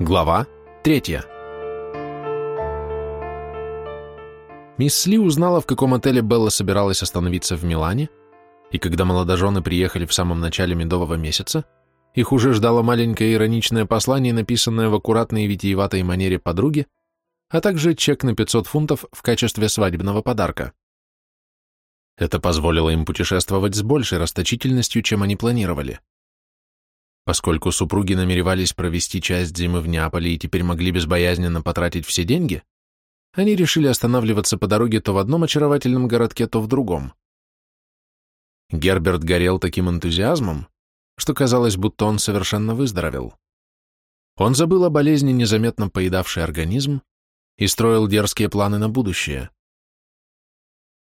Глава третья. Мисс Ли узнала, в каком отеле Белла собиралась остановиться в Милане, и когда молодожены приехали в самом начале медового месяца, их уже ждало маленькое ироничное послание, написанное в аккуратной и витиеватой манере подруги, а также чек на 500 фунтов в качестве свадебного подарка. Это позволило им путешествовать с большей расточительностью, чем они планировали. Поскольку супруги намеревались провести часть зимы в Неаполе и теперь могли безбоязненно потратить все деньги, они решили останавливаться по дороге то в одном очаровательном городке, то в другом. Герберт горел таким энтузиазмом, что казалось, будто он совершенно выздоровел. Он забыл о болезни, незаметно поедавшей организм, и строил дерзкие планы на будущее.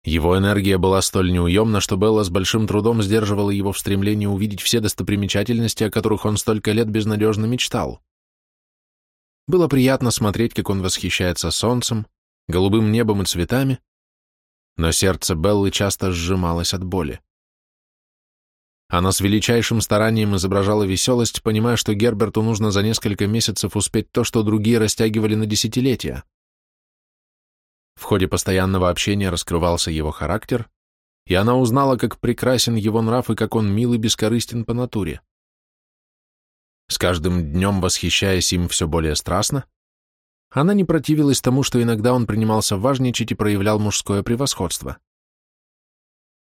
Его энергия была столь неуемна, что Белла с большим трудом сдерживала его в стремлении увидеть все достопримечательности, о которых он столько лет безнадежно мечтал. Было приятно смотреть, как он восхищается солнцем, голубым небом и цветами, но сердце Беллы часто сжималось от боли. Она с величайшим старанием изображала веселость, понимая, что Герберту нужно за несколько месяцев успеть то, что другие растягивали на десятилетия. В ходе постоянного общения раскрывался его характер, и она узнала, как прекрасен его нрав и как он мил и бескорыстен по натуре. С каждым днем, восхищаясь им все более страстно, она не противилась тому, что иногда он принимался важничать и проявлял мужское превосходство.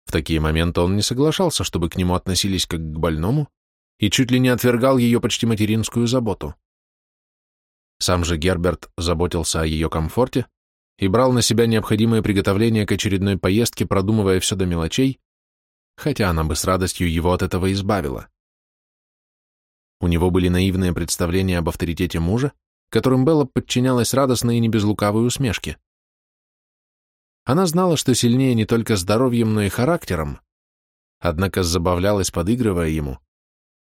В такие моменты он не соглашался, чтобы к нему относились как к больному, и чуть ли не отвергал ее почти материнскую заботу. Сам же Герберт заботился о ее комфорте, и брал на себя необходимые приготовления к очередной поездке, продумывая все до мелочей, хотя она бы с радостью его от этого избавила. У него были наивные представления об авторитете мужа, которым Белла подчинялась радостно и не без лукавой усмешки. Она знала, что сильнее не только здоровьем, но и характером, однако забавлялась, подыгрывая ему,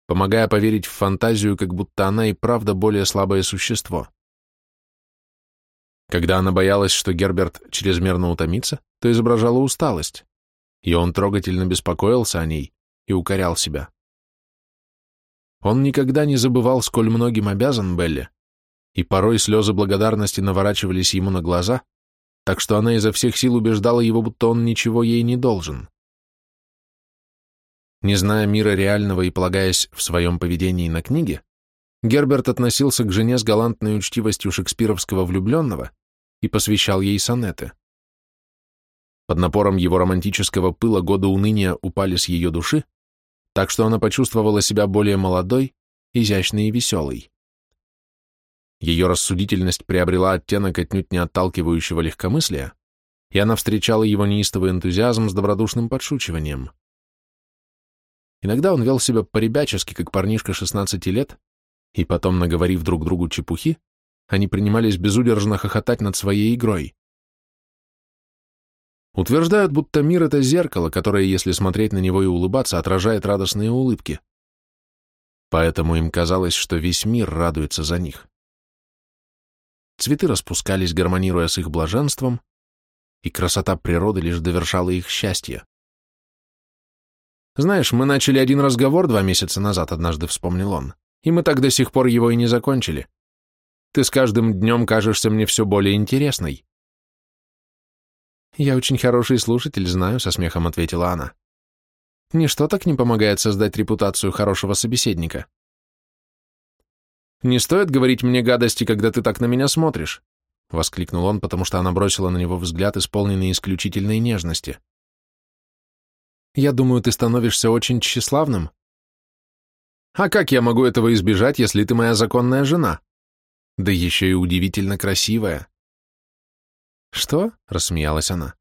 помогая поверить в фантазию, как будто она и правда более слабое существо. Когда она боялась, что Герберт чрезмерно утомится, то изображала усталость, и он трогательно беспокоился о ней и укорял себя. Он никогда не забывал, сколь многим обязан Белле, и порой слезы благодарности наворачивались ему на глаза, так что она изо всех сил убеждала его, будто он ничего ей не должен. Не зная мира реального и полагаясь в своем поведении на книге, Герберт относился к жене с галантной учтивостью шекспировского влюбленного и посвящал ей сонеты. Под напором его романтического пыла годы уныния упали с ее души, так что она почувствовала себя более молодой, изящной и веселой. Ее рассудительность приобрела оттенок отнюдь не отталкивающего легкомыслия, и она встречала его неистовый энтузиазм с добродушным подшучиванием. Иногда он вел себя поребячески, как парнишка 16 лет, и потом, наговорив друг другу чепухи, они принимались безудержно хохотать над своей игрой. Утверждают, будто мир — это зеркало, которое, если смотреть на него и улыбаться, отражает радостные улыбки. Поэтому им казалось, что весь мир радуется за них. Цветы распускались, гармонируя с их блаженством, и красота природы лишь довершала их счастье. «Знаешь, мы начали один разговор два месяца назад», — однажды вспомнил он, «и мы так до сих пор его и не закончили. Ты с каждым днем кажешься мне все более интересной». «Я очень хороший слушатель, знаю», — со смехом ответила она. «Ничто так не помогает создать репутацию хорошего собеседника». «Не стоит говорить мне гадости, когда ты так на меня смотришь», — воскликнул он, потому что она бросила на него взгляд, исполненный исключительной нежности. «Я думаю, ты становишься очень тщеславным». «А как я могу этого избежать, если ты моя законная жена?» да еще и удивительно красивая. «Что?» — рассмеялась она.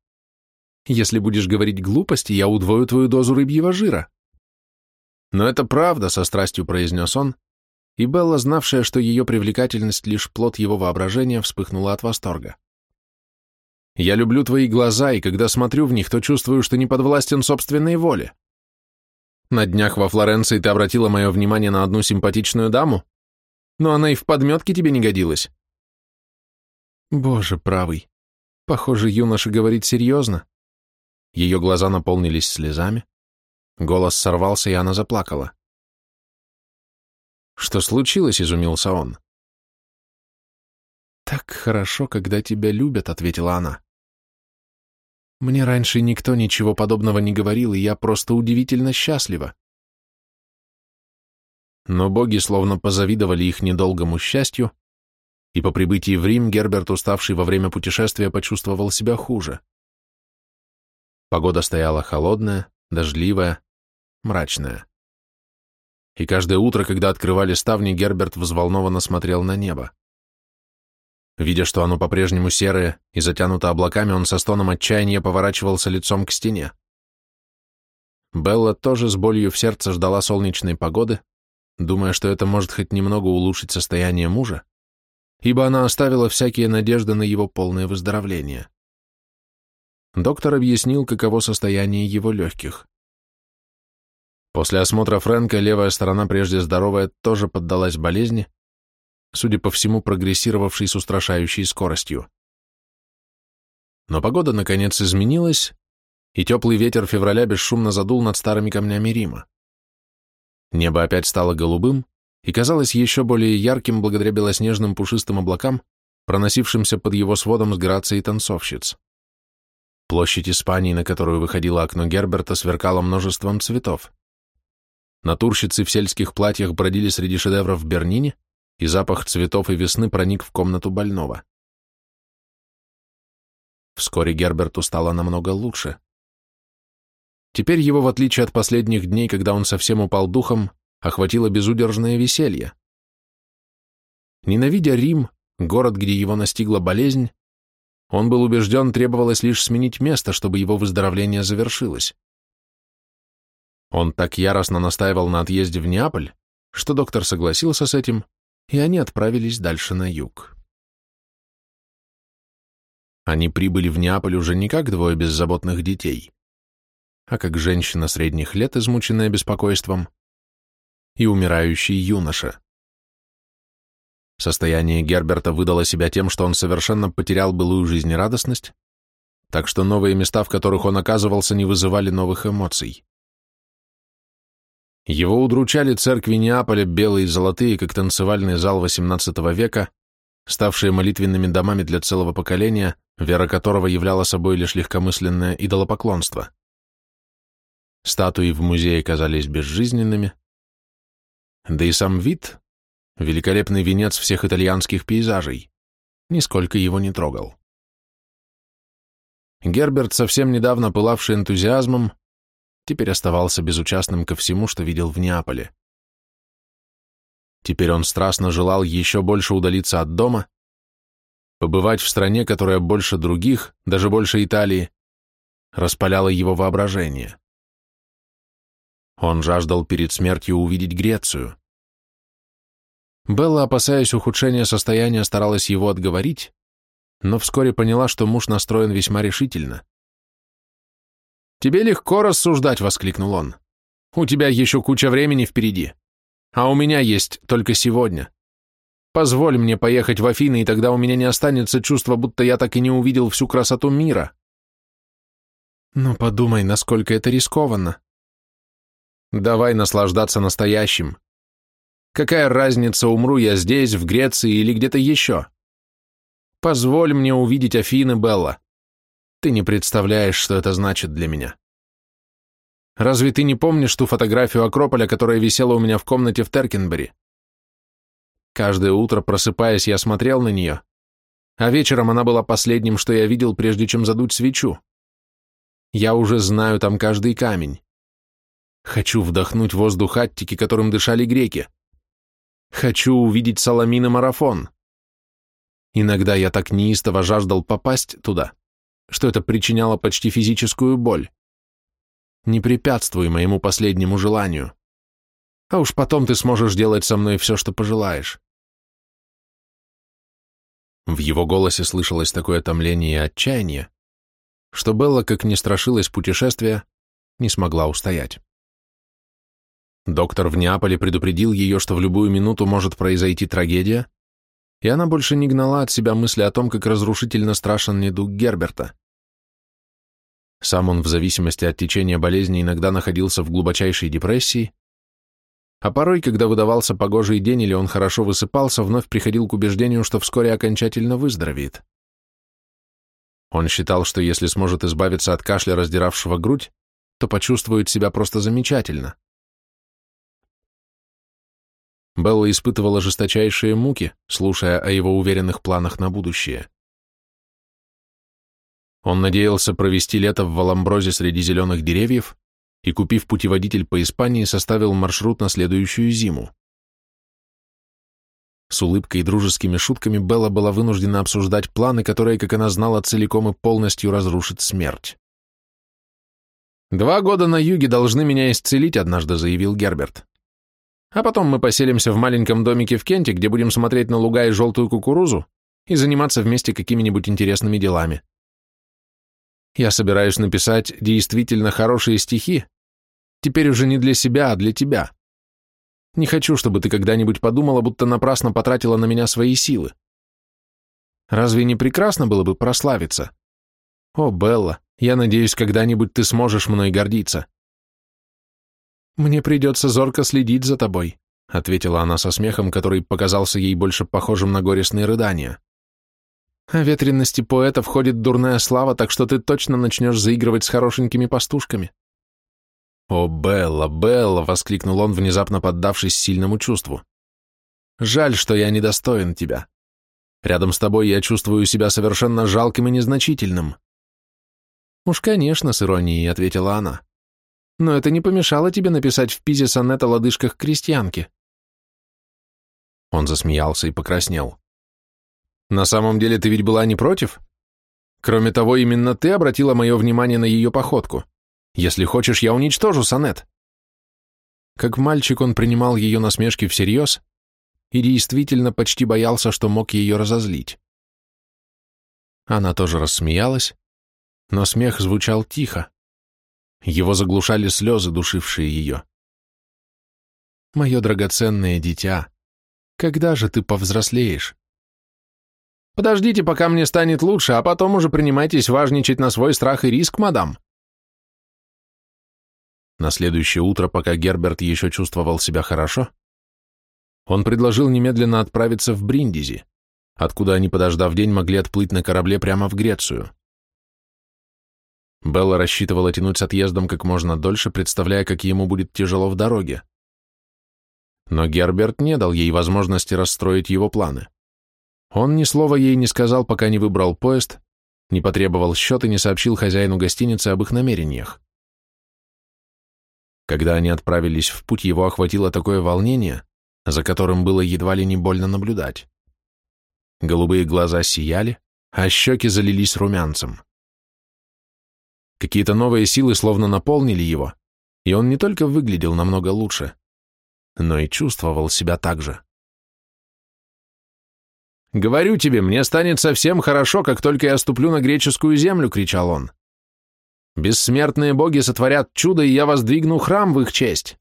«Если будешь говорить глупости, я удвою твою дозу рыбьего жира». «Но это правда», — со страстью произнес он, и Белла, знавшая, что ее привлекательность лишь плод его воображения, вспыхнула от восторга. «Я люблю твои глаза, и когда смотрю в них, то чувствую, что не подвластен собственной воле. На днях во Флоренции ты обратила мое внимание на одну симпатичную даму, но она и в подметке тебе не годилась. Боже правый, похоже, юноша говорит серьезно. Ее глаза наполнились слезами, голос сорвался, и она заплакала. Что случилось, изумился он. «Так хорошо, когда тебя любят», — ответила она. «Мне раньше никто ничего подобного не говорил, и я просто удивительно счастлива». Но боги словно позавидовали их недолгому счастью, и по прибытии в Рим Герберт, уставший во время путешествия, почувствовал себя хуже. Погода стояла холодная, дождливая, мрачная. И каждое утро, когда открывали ставни, Герберт взволнованно смотрел на небо. Видя, что оно по-прежнему серое и затянуто облаками, он со стоном отчаяния поворачивался лицом к стене. Белла тоже с болью в сердце ждала солнечной погоды, думая, что это может хоть немного улучшить состояние мужа, ибо она оставила всякие надежды на его полное выздоровление. Доктор объяснил, каково состояние его легких. После осмотра Фрэнка левая сторона, прежде здоровая, тоже поддалась болезни, судя по всему, прогрессировавшей с устрашающей скоростью. Но погода, наконец, изменилась, и теплый ветер февраля бесшумно задул над старыми камнями Рима. Небо опять стало голубым и казалось еще более ярким благодаря белоснежным пушистым облакам, проносившимся под его сводом с грацией танцовщиц. Площадь Испании, на которую выходило окно Герберта, сверкала множеством цветов. Натурщицы в сельских платьях бродили среди шедевров в Бернине, и запах цветов и весны проник в комнату больного. Вскоре Герберту стало намного лучше. Теперь его, в отличие от последних дней, когда он совсем упал духом, охватило безудержное веселье. Ненавидя Рим, город, где его настигла болезнь, он был убежден, требовалось лишь сменить место, чтобы его выздоровление завершилось. Он так яростно настаивал на отъезде в Неаполь, что доктор согласился с этим, и они отправились дальше на юг. Они прибыли в Неаполь уже не как двое беззаботных детей, а как женщина средних лет, измученная беспокойством, и умирающий юноша. Состояние Герберта выдало себя тем, что он совершенно потерял былую жизнерадостность, так что новые места, в которых он оказывался, не вызывали новых эмоций. Его удручали церкви Неаполя, белые и золотые, как танцевальный зал XVIII века, ставшие молитвенными домами для целого поколения, вера которого являла собой лишь легкомысленное идолопоклонство. Статуи в музее казались безжизненными, да и сам вид, великолепный венец всех итальянских пейзажей, нисколько его не трогал. Герберт, совсем недавно пылавший энтузиазмом, теперь оставался безучастным ко всему, что видел в Неаполе. Теперь он страстно желал еще больше удалиться от дома, побывать в стране, которая больше других, даже больше Италии, распаляла его воображение. Он жаждал перед смертью увидеть Грецию. Белла, опасаясь ухудшения состояния, старалась его отговорить, но вскоре поняла, что муж настроен весьма решительно. «Тебе легко рассуждать», — воскликнул он. «У тебя еще куча времени впереди, а у меня есть только сегодня. Позволь мне поехать в Афины, и тогда у меня не останется чувства, будто я так и не увидел всю красоту мира». «Но подумай, насколько это рискованно». «Давай наслаждаться настоящим. Какая разница, умру я здесь, в Греции или где-то еще? Позволь мне увидеть Афины, Белла. Ты не представляешь, что это значит для меня. Разве ты не помнишь ту фотографию Акрополя, которая висела у меня в комнате в Теркенбери? Каждое утро, просыпаясь, я смотрел на нее, а вечером она была последним, что я видел, прежде чем задуть свечу. Я уже знаю там каждый камень. Хочу вдохнуть воздух Аттики, которым дышали греки. Хочу увидеть Саламин марафон. Иногда я так неистово жаждал попасть туда, что это причиняло почти физическую боль. Не препятствуй моему последнему желанию. А уж потом ты сможешь делать со мной все, что пожелаешь. В его голосе слышалось такое томление и отчаяние, что Белла, как не страшилась путешествия, не смогла устоять. Доктор в Неаполе предупредил ее, что в любую минуту может произойти трагедия, и она больше не гнала от себя мысли о том, как разрушительно страшен недуг Герберта. Сам он в зависимости от течения болезни иногда находился в глубочайшей депрессии, а порой, когда выдавался погожий день или он хорошо высыпался, вновь приходил к убеждению, что вскоре окончательно выздоровеет. Он считал, что если сможет избавиться от кашля, раздиравшего грудь, то почувствует себя просто замечательно. Белла испытывала жесточайшие муки, слушая о его уверенных планах на будущее. Он надеялся провести лето в Валамброзе среди зеленых деревьев и, купив путеводитель по Испании, составил маршрут на следующую зиму. С улыбкой и дружескими шутками Белла была вынуждена обсуждать планы, которые, как она знала, целиком и полностью разрушит смерть. «Два года на юге должны меня исцелить», — однажды заявил Герберт. «А потом мы поселимся в маленьком домике в Кенте, где будем смотреть на луга и желтую кукурузу и заниматься вместе какими-нибудь интересными делами. Я собираюсь написать действительно хорошие стихи, теперь уже не для себя, а для тебя. Не хочу, чтобы ты когда-нибудь подумала, будто напрасно потратила на меня свои силы. Разве не прекрасно было бы прославиться? О, Белла, я надеюсь, когда-нибудь ты сможешь мной гордиться. Мне придется зорко следить за тобой, ответила она со смехом, который показался ей больше похожим на горестные рыдания. О ветренности поэта входит дурная слава, так что ты точно начнешь заигрывать с хорошенькими пастушками. «О, Белла, Белла!» — воскликнул он, внезапно поддавшись сильному чувству. «Жаль, что я недостоин тебя. Рядом с тобой я чувствую себя совершенно жалким и незначительным». «Уж, конечно, с иронией», — ответила она. «Но это не помешало тебе написать в Пизе сонет о лодыжках крестьянки». Он засмеялся и покраснел. На самом деле ты ведь была не против? Кроме того, именно ты обратила мое внимание на ее походку. Если хочешь, я уничтожу сонет. Как мальчик он принимал ее насмешки всерьез и действительно почти боялся, что мог ее разозлить. Она тоже рассмеялась, но смех звучал тихо. Его заглушали слезы, душившие ее. «Мое драгоценное дитя, когда же ты повзрослеешь?» Подождите, пока мне станет лучше, а потом уже принимайтесь важничать на свой страх и риск, мадам. На следующее утро, пока Герберт еще чувствовал себя хорошо, он предложил немедленно отправиться в Бриндизи, откуда они, подождав день, могли отплыть на корабле прямо в Грецию. Белла рассчитывала тянуть с отъездом как можно дольше, представляя, как ему будет тяжело в дороге. Но Герберт не дал ей возможности расстроить его планы. Он ни слова ей не сказал, пока не выбрал поезд, не потребовал счет и не сообщил хозяину гостиницы об их намерениях. Когда они отправились в путь, его охватило такое волнение, за которым было едва ли не больно наблюдать. Голубые глаза сияли, а щеки залились румянцем. Какие-то новые силы словно наполнили его, и он не только выглядел намного лучше, но и чувствовал себя так же. «Говорю тебе, мне станет совсем хорошо, как только я ступлю на греческую землю», — кричал он. «Бессмертные боги сотворят чудо, и я воздвигну храм в их честь».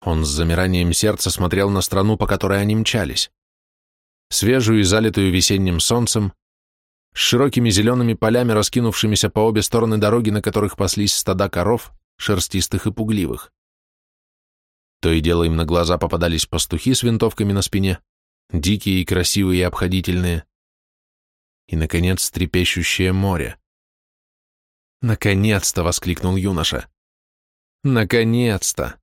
Он с замиранием сердца смотрел на страну, по которой они мчались. Свежую и залитую весенним солнцем, с широкими зелеными полями, раскинувшимися по обе стороны дороги, на которых паслись стада коров, шерстистых и пугливых. То и дело им на глаза попадались пастухи с винтовками на спине, дикие и красивые и обходительные, и, наконец, трепещущее море. «Наконец-то!» — воскликнул юноша. «Наконец-то!»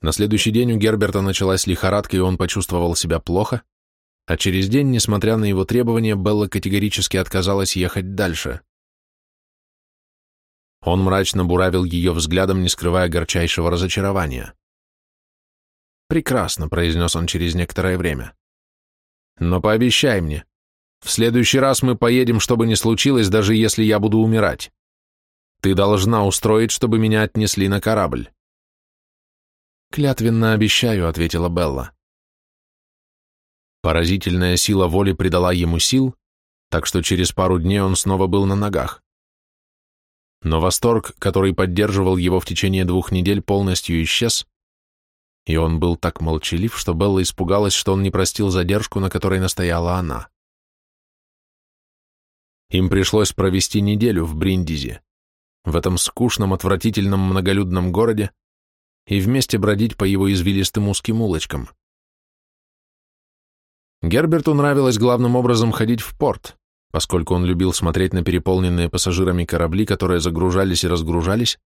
На следующий день у Герберта началась лихорадка, и он почувствовал себя плохо, а через день, несмотря на его требования, Белла категорически отказалась ехать дальше. Он мрачно буравил ее взглядом, не скрывая горчайшего разочарования. «Прекрасно», — произнес он через некоторое время. «Но пообещай мне, в следующий раз мы поедем, что бы ни случилось, даже если я буду умирать. Ты должна устроить, чтобы меня отнесли на корабль». «Клятвенно обещаю», — ответила Белла. Поразительная сила воли придала ему сил, так что через пару дней он снова был на ногах. Но восторг, который поддерживал его в течение двух недель, полностью исчез, и он был так молчалив, что Белла испугалась, что он не простил задержку, на которой настояла она. Им пришлось провести неделю в Бриндизе. в этом скучном, отвратительном, многолюдном городе и вместе бродить по его извилистым узким улочкам. Герберту нравилось главным образом ходить в порт, поскольку он любил смотреть на переполненные пассажирами корабли, которые загружались и разгружались,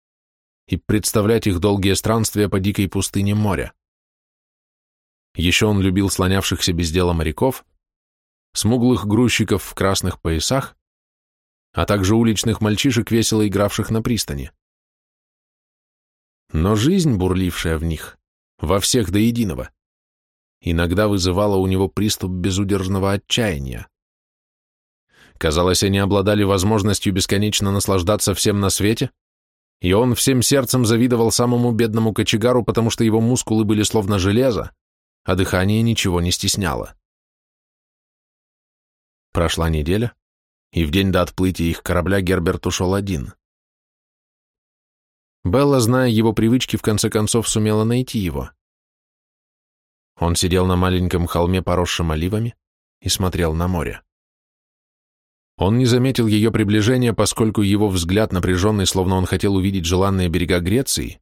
и представлять их долгие странствия по дикой пустыне моря. Еще он любил слонявшихся без дела моряков, смуглых грузчиков в красных поясах, а также уличных мальчишек, весело игравших на пристани. Но жизнь, бурлившая в них, во всех до единого, иногда вызывала у него приступ безудержного отчаяния. Казалось, они обладали возможностью бесконечно наслаждаться всем на свете, и он всем сердцем завидовал самому бедному кочегару, потому что его мускулы были словно железо, а дыхание ничего не стесняло. Прошла неделя, и в день до отплытия их корабля Герберт ушел один. Белла, зная его привычки, в конце концов сумела найти его. Он сидел на маленьком холме, поросшем оливами, и смотрел на море. Он не заметил ее приближения, поскольку его взгляд, напряженный, словно он хотел увидеть желанные берега Греции,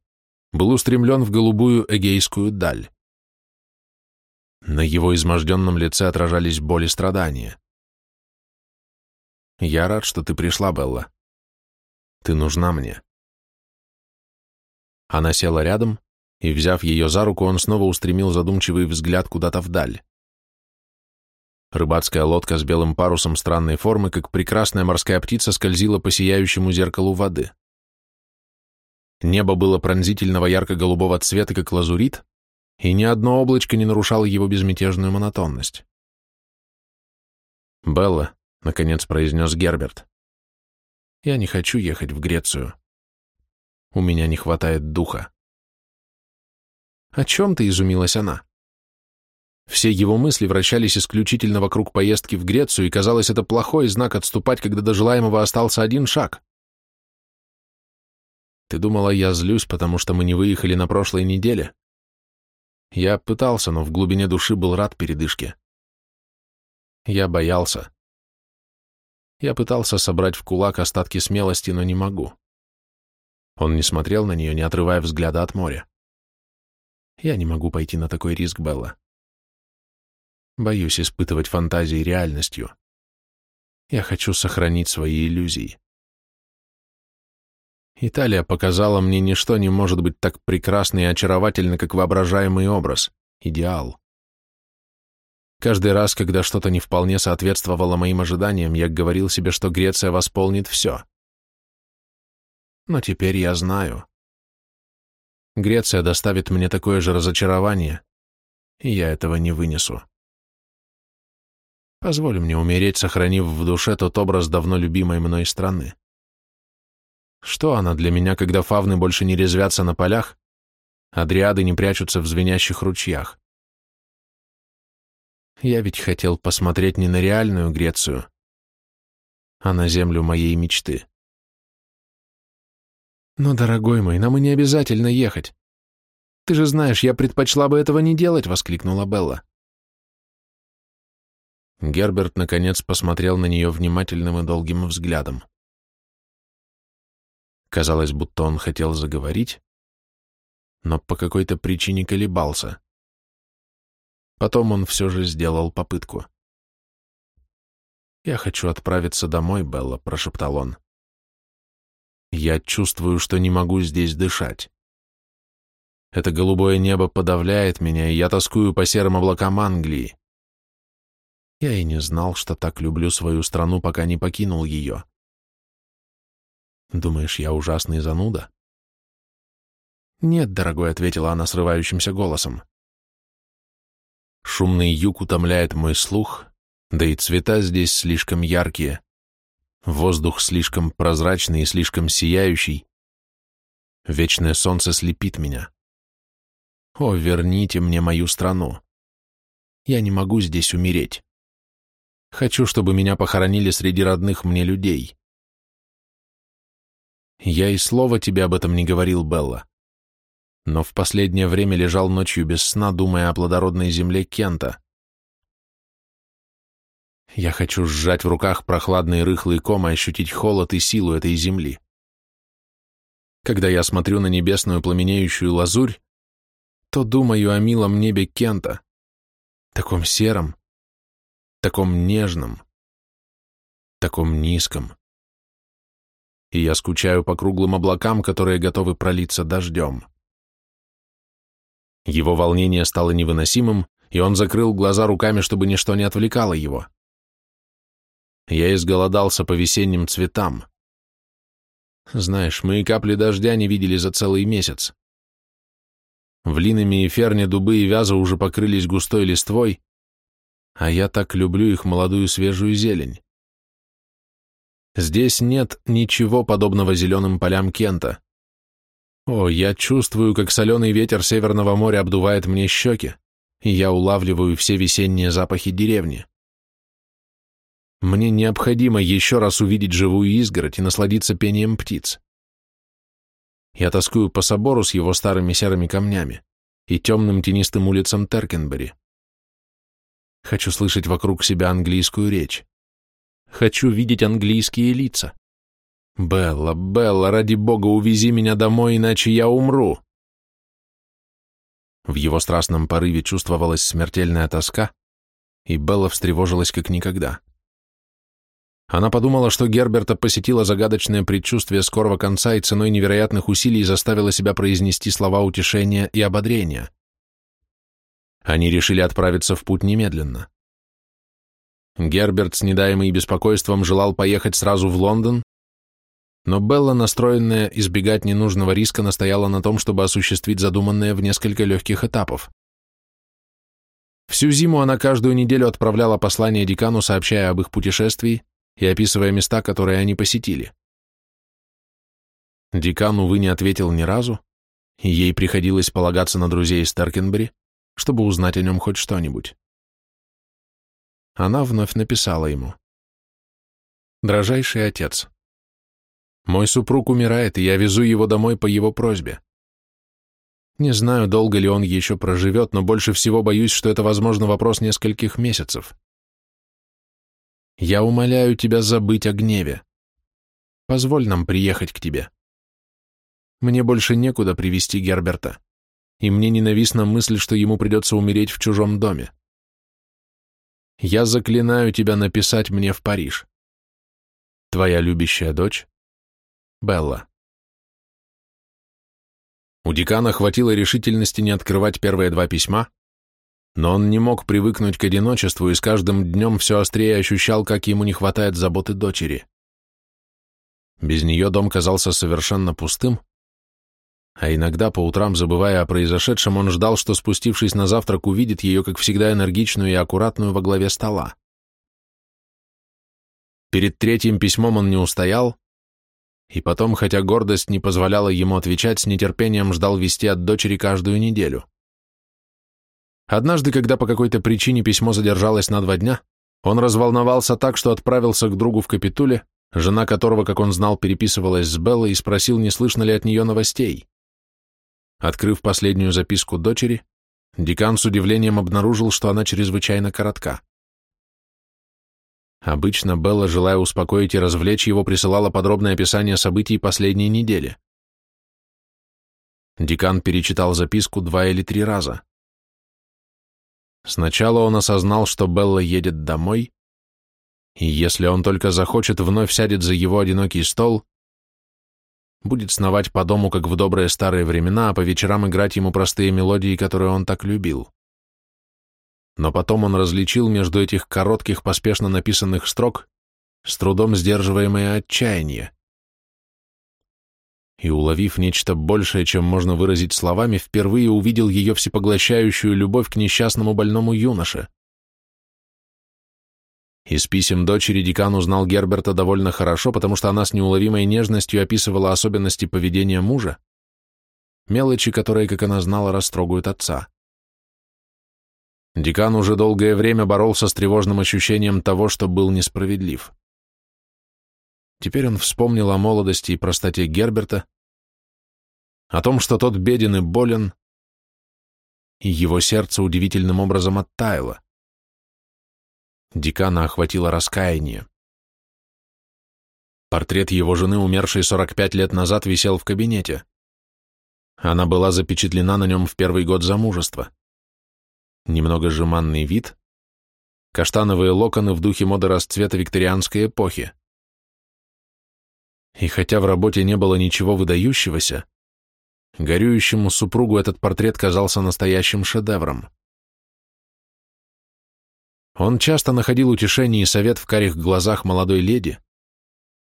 был устремлен в голубую эгейскую даль. На его изможденном лице отражались боль и страдания. «Я рад, что ты пришла, Белла. Ты нужна мне». Она села рядом, и, взяв ее за руку, он снова устремил задумчивый взгляд куда-то вдаль. Рыбацкая лодка с белым парусом странной формы, как прекрасная морская птица, скользила по сияющему зеркалу воды. Небо было пронзительного ярко-голубого цвета, как лазурит, и ни одно облачко не нарушало его безмятежную монотонность. «Белла», — наконец произнес Герберт, — «я не хочу ехать в Грецию. У меня не хватает духа». «О чем ты?» — изумилась она. Все его мысли вращались исключительно вокруг поездки в Грецию, и казалось, это плохой знак отступать, когда до желаемого остался один шаг. «Ты думала, я злюсь, потому что мы не выехали на прошлой неделе?» Я пытался, но в глубине души был рад передышке. Я боялся. Я пытался собрать в кулак остатки смелости, но не могу. Он не смотрел на нее, не отрывая взгляда от моря. Я не могу пойти на такой риск, Белла. Боюсь испытывать фантазии реальностью. Я хочу сохранить свои иллюзии. Италия показала мне, ничто не может быть так прекрасно и очаровательно, как воображаемый образ, идеал. Каждый раз, когда что-то не вполне соответствовало моим ожиданиям, я говорил себе, что Греция восполнит все. Но теперь я знаю. Греция доставит мне такое же разочарование, и я этого не вынесу. Позволь мне умереть, сохранив в душе тот образ давно любимой мной страны. Что она для меня, когда фавны больше не резвятся на полях, а дриады не прячутся в звенящих ручьях? Я ведь хотел посмотреть не на реальную Грецию, а на землю моей мечты. Но, дорогой мой, нам и не обязательно ехать. Ты же знаешь, я предпочла бы этого не делать, воскликнула Белла. Герберт, наконец, посмотрел на нее внимательным и долгим взглядом. Казалось, будто он хотел заговорить, но по какой-то причине колебался. Потом он все же сделал попытку. «Я хочу отправиться домой, Белла», — прошептал он. «Я чувствую, что не могу здесь дышать. Это голубое небо подавляет меня, и я тоскую по серым облакам Англии. Я и не знал, что так люблю свою страну, пока не покинул ее. Думаешь, я ужасный зануда? Нет, дорогой, ответила она срывающимся голосом. Шумный юг утомляет мой слух, да и цвета здесь слишком яркие. Воздух слишком прозрачный и слишком сияющий. Вечное солнце слепит меня. О, верните мне мою страну. Я не могу здесь умереть. Хочу, чтобы меня похоронили среди родных мне людей. Я и слова тебе об этом не говорил, Белла. Но в последнее время лежал ночью без сна, думая о плодородной земле Кента. Я хочу сжать в руках прохладный рыхлый ком и ощутить холод и силу этой земли. когда я смотрю на небесную пламенеющую лазурь, то думаю о милом небе Кента, таком сером, таком нежном, таком низком. И я скучаю по круглым облакам, которые готовы пролиться дождем. Его волнение стало невыносимым, и он закрыл глаза руками, чтобы ничто не отвлекало его. Я изголодался по весенним цветам. Знаешь, мы и капли дождя не видели за целый месяц. В линами и ферне дубы и вяза уже покрылись густой листвой, а я так люблю их молодую свежую зелень. Здесь нет ничего подобного зеленым полям Кента. О, я чувствую, как соленый ветер Северного моря обдувает мне щеки, и я улавливаю все весенние запахи деревни. Мне необходимо еще раз увидеть живую изгородь и насладиться пением птиц. Я тоскую по собору с его старыми серыми камнями и темным тенистым улицам Теркенбери. Хочу слышать вокруг себя английскую речь. Хочу видеть английские лица. «Белла, Белла, ради бога, увези меня домой, иначе я умру!» В его страстном порыве чувствовалась смертельная тоска, и Белла встревожилась как никогда. Она подумала, что Герберта посетила загадочное предчувствие скорого конца и ценой невероятных усилий заставила себя произнести слова утешения и ободрения. Они решили отправиться в путь немедленно. Герберт, с недаемый беспокойством, желал поехать сразу в Лондон, но Белла, настроенная избегать ненужного риска, настояла на том, чтобы осуществить задуманное в несколько легких этапов. Всю зиму она каждую неделю отправляла послание декану, сообщая об их путешествии и описывая места, которые они посетили. Декан, увы, не ответил ни разу, и ей приходилось полагаться на друзей из Теркенбери, чтобы узнать о нем хоть что-нибудь. Она вновь написала ему. «Дрожайший отец, мой супруг умирает, и я везу его домой по его просьбе. Не знаю, долго ли он еще проживет, но больше всего боюсь, что это, возможно, вопрос нескольких месяцев. Я умоляю тебя забыть о гневе. Позволь нам приехать к тебе. Мне больше некуда привести Герберта, и мне ненавистна мысль, что ему придется умереть в чужом доме. Я заклинаю тебя написать мне в Париж. Твоя любящая дочь Белла. У декана хватило решительности не открывать первые два письма, но он не мог привыкнуть к одиночеству и с каждым днем все острее ощущал, как ему не хватает заботы дочери. Без нее дом казался совершенно пустым, а иногда по утрам, забывая о произошедшем, он ждал, что, спустившись на завтрак, увидит ее, как всегда, энергичную и аккуратную во главе стола. Перед третьим письмом он не устоял, и потом, хотя гордость не позволяла ему отвечать, с нетерпением ждал вести от дочери каждую неделю. Однажды, когда по какой-то причине письмо задержалось на два дня, он разволновался так, что отправился к другу в Капитуле, жена которого, как он знал, переписывалась с Беллой и спросил, не слышно ли от нее новостей. Открыв последнюю записку дочери, декан с удивлением обнаружил, что она чрезвычайно коротка. Обычно Белла, желая успокоить и развлечь его, присылала подробное описание событий последней недели. Декан перечитал записку два или три раза. Сначала он осознал, что Белла едет домой, и если он только захочет, вновь сядет за его одинокий стол, будет сновать по дому, как в добрые старые времена, а по вечерам играть ему простые мелодии, которые он так любил но потом он различил между этих коротких, поспешно написанных строк с трудом сдерживаемое отчаяние. И, уловив нечто большее, чем можно выразить словами, впервые увидел ее всепоглощающую любовь к несчастному больному юноше. Из писем дочери декан узнал Герберта довольно хорошо, потому что она с неуловимой нежностью описывала особенности поведения мужа, мелочи, которые, как она знала, растрогают отца. Декан уже долгое время боролся с тревожным ощущением того, что был несправедлив. Теперь он вспомнил о молодости и простоте Герберта, о том, что тот беден и болен, и его сердце удивительным образом оттаяло. Декана охватило раскаяние. Портрет его жены, умершей 45 лет назад, висел в кабинете. Она была запечатлена на нем в первый год замужества. Немного жеманный вид, каштановые локоны в духе моды расцвета викторианской эпохи. И хотя в работе не было ничего выдающегося, горюющему супругу этот портрет казался настоящим шедевром. Он часто находил утешение и совет в карих глазах молодой леди,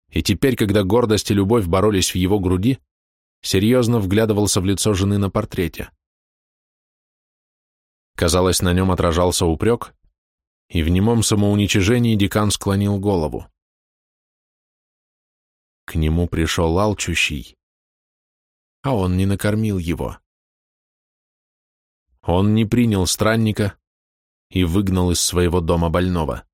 и теперь, когда гордость и любовь боролись в его груди, серьезно вглядывался в лицо жены на портрете. Казалось, на нем отражался упрек, и в немом самоуничижении декан склонил голову. К нему пришел алчущий, а он не накормил его. Он не принял странника и выгнал из своего дома больного.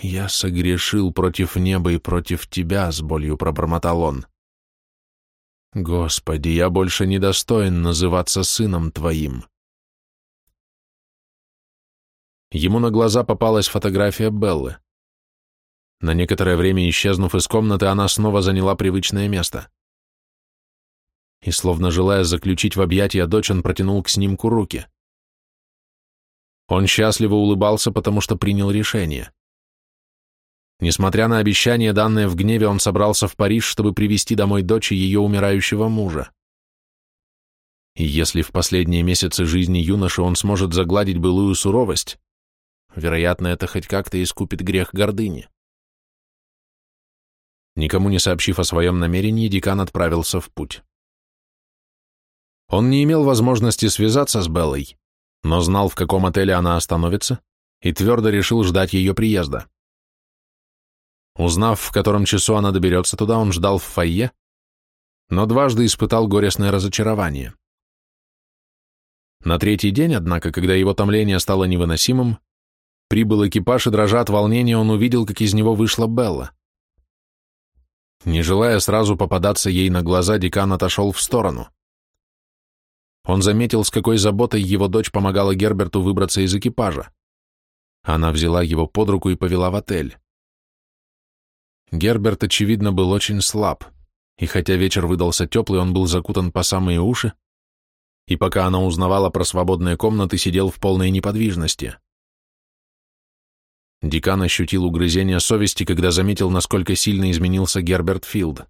«Я согрешил против неба и против тебя», — с болью пробормотал он. «Господи, я больше не достоин называться сыном твоим». Ему на глаза попалась фотография Беллы. На некоторое время исчезнув из комнаты, она снова заняла привычное место. И, словно желая заключить в объятия дочь, он протянул к снимку руки. Он счастливо улыбался, потому что принял решение. Несмотря на обещание, данное в гневе, он собрался в Париж, чтобы привести домой дочь и ее умирающего мужа. И если в последние месяцы жизни юноши он сможет загладить былую суровость, вероятно, это хоть как-то искупит грех гордыни. Никому не сообщив о своем намерении, декан отправился в путь. Он не имел возможности связаться с Беллой, но знал, в каком отеле она остановится, и твердо решил ждать ее приезда. Узнав, в котором часу она доберется туда, он ждал в фойе, но дважды испытал горестное разочарование. На третий день, однако, когда его томление стало невыносимым, прибыл экипаж и, дрожа от волнения, он увидел, как из него вышла Белла. Не желая сразу попадаться ей на глаза, декан отошел в сторону. Он заметил, с какой заботой его дочь помогала Герберту выбраться из экипажа. Она взяла его под руку и повела в отель. Герберт, очевидно, был очень слаб, и хотя вечер выдался теплый, он был закутан по самые уши, и пока она узнавала про свободные комнаты, сидел в полной неподвижности. Декан ощутил угрызение совести, когда заметил, насколько сильно изменился Герберт Филд.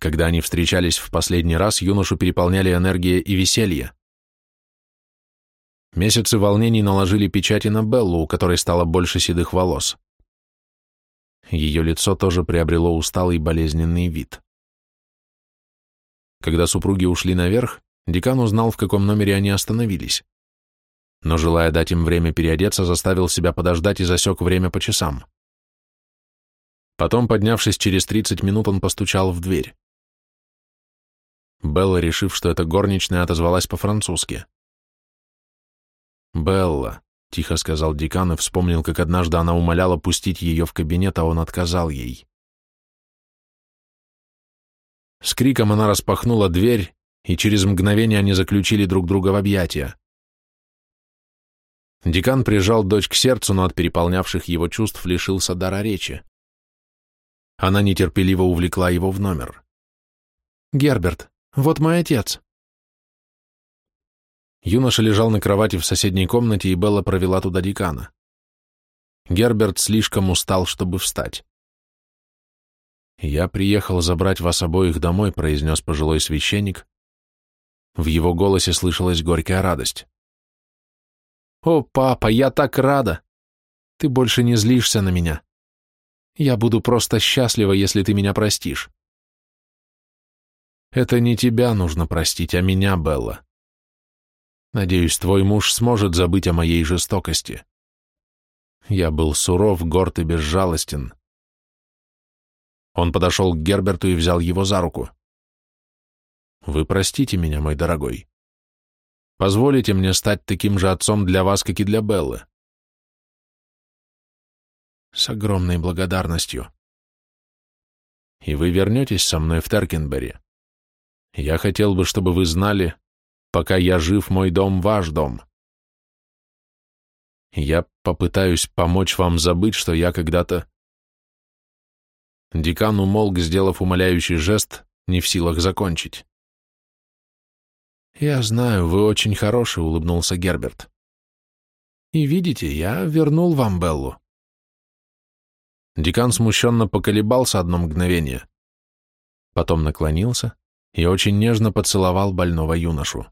Когда они встречались в последний раз, юношу переполняли энергия и веселье. Месяцы волнений наложили печати на Беллу, у которой стало больше седых волос. Ее лицо тоже приобрело усталый болезненный вид. Когда супруги ушли наверх, декан узнал, в каком номере они остановились. Но, желая дать им время переодеться, заставил себя подождать и засек время по часам. Потом, поднявшись через 30 минут, он постучал в дверь. Белла, решив, что это горничная, отозвалась по-французски. «Белла, — тихо сказал декан и вспомнил, как однажды она умоляла пустить ее в кабинет, а он отказал ей. С криком она распахнула дверь, и через мгновение они заключили друг друга в объятия. Декан прижал дочь к сердцу, но от переполнявших его чувств лишился дара речи. Она нетерпеливо увлекла его в номер. «Герберт, вот мой отец», Юноша лежал на кровати в соседней комнате, и Белла провела туда декана. Герберт слишком устал, чтобы встать. «Я приехал забрать вас обоих домой», — произнес пожилой священник. В его голосе слышалась горькая радость. «О, папа, я так рада! Ты больше не злишься на меня. Я буду просто счастлива, если ты меня простишь». «Это не тебя нужно простить, а меня, Белла. Надеюсь, твой муж сможет забыть о моей жестокости. Я был суров, горд и безжалостен. Он подошел к Герберту и взял его за руку. Вы простите меня, мой дорогой. Позволите мне стать таким же отцом для вас, как и для Беллы. С огромной благодарностью. И вы вернетесь со мной в Теркенбери. Я хотел бы, чтобы вы знали, Пока я жив, мой дом ваш дом. Я попытаюсь помочь вам забыть, что я когда-то Декан умолк, сделав умоляющий жест, не в силах закончить. «Я знаю, вы очень хороший», — улыбнулся Герберт. «И видите, я вернул вам Беллу». Декан смущенно поколебался одно мгновение. Потом наклонился и очень нежно поцеловал больного юношу.